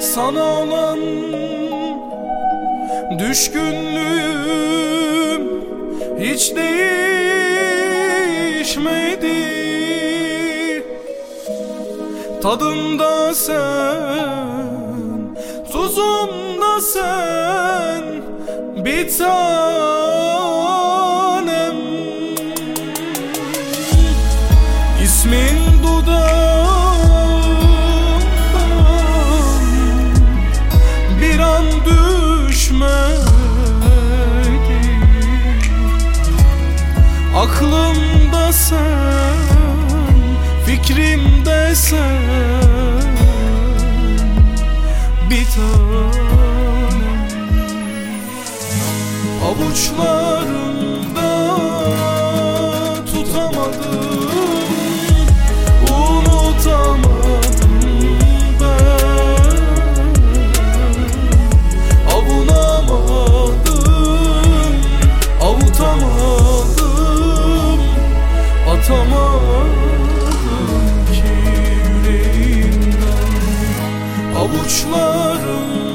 Sana olan düşkünlüğüm hiç değişmedi. Tadında sen, tuzunda sen bir İsmin dudağımdan bir an düşmedi. Aklımda sen, fikrimde sen Bir tanem. Avuçlarımda Avuçlarımda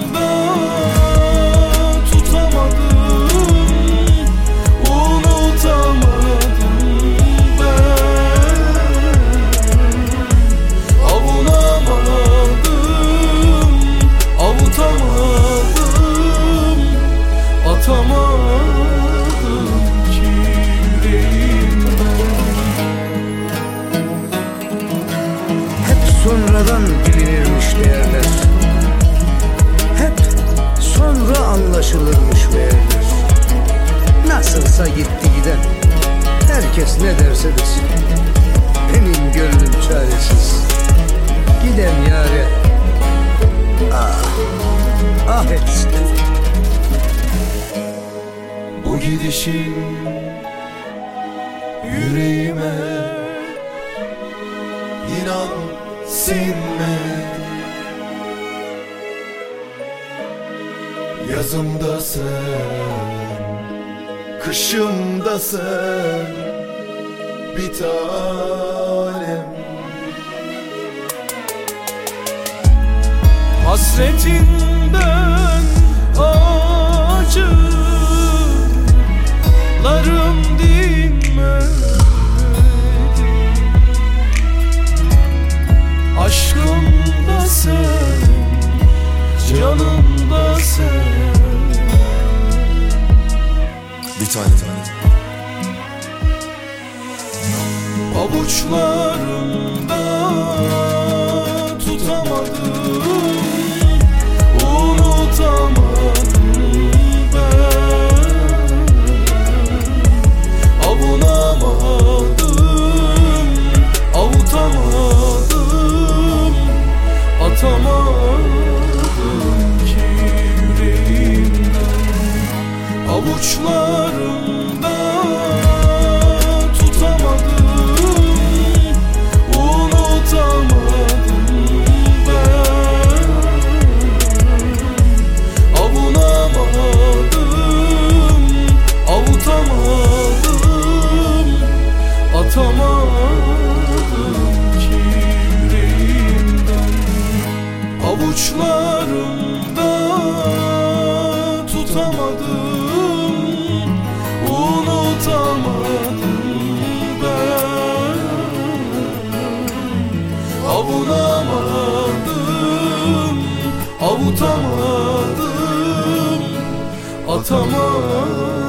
anlaşılırmış meğerler Nasılsa gitti giden Herkes ne derse desin. Benim gönlüm çaresiz. Giden yare. Ah Ah etsin. Bu gidişin yüreğime inan sinmedi Yazımda sen, kışımda sen bir tanem. Hasretinden acılarım dinmedi. Aşkımda sen, Bir tane tane. Avuçlarımda unutamadım Unutamadım ben. Avunamadım Avutamadım Atamadım